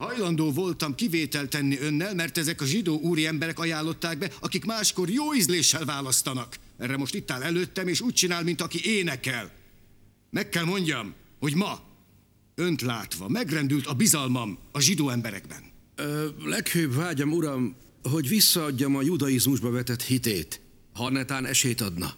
Hajlandó voltam kivétel tenni önnel, mert ezek a zsidó úri emberek ajánlották be, akik máskor jó ízléssel választanak. Erre most itt áll előttem, és úgy csinál, mint aki énekel. Meg kell mondjam, hogy ma, önt látva, megrendült a bizalmam a zsidó emberekben. Ö, leghőbb vágyam, uram, hogy visszaadjam a judaizmusba vetett hitét, ha netán esélyt adna.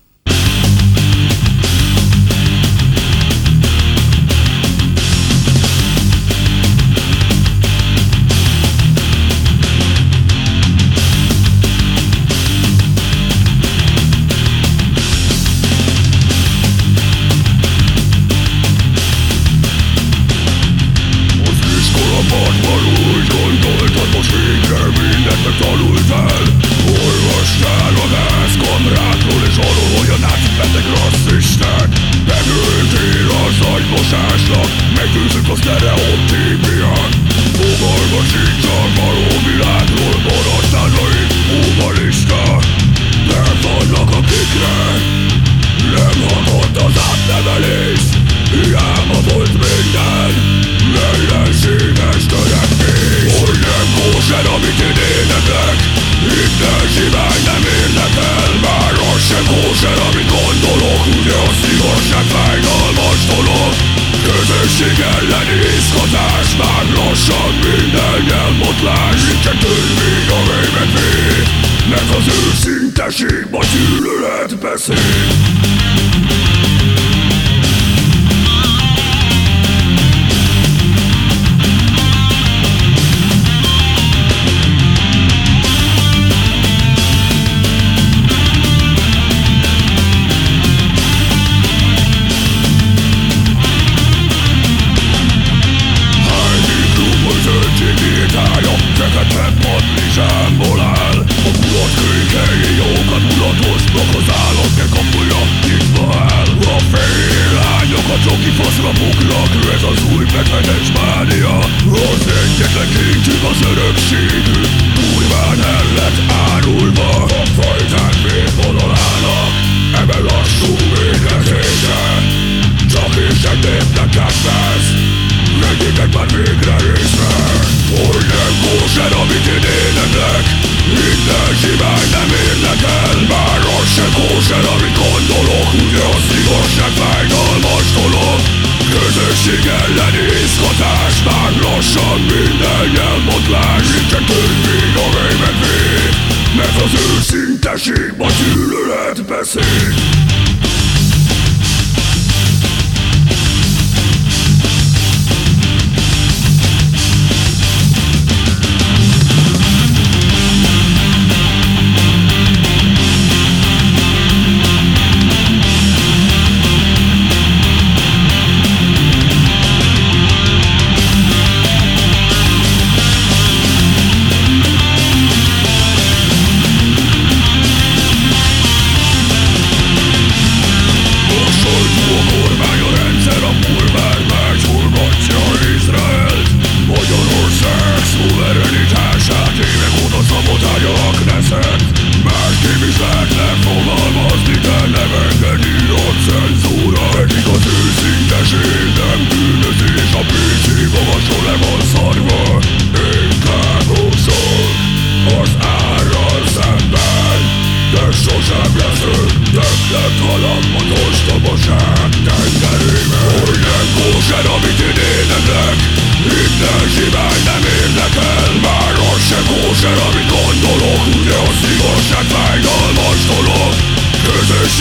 Közösség elleni izgatás Már lassan minden elbotlás. Ricsetül még a rémet vég Meg az őszinteség Ma gyűlölet beszél lassan minden elmondlás Nincsen törvény, amely megvéd Mert az őszinteség ma gyűlölet beszél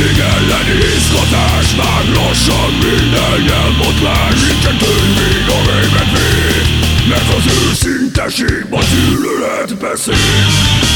Szövetség elleni izgatás Már lassan minden elbotlás. Nincsen tűnvég, amely megvéd Meg az őszinteség, a gyűlölet beszél